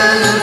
Hallelujah.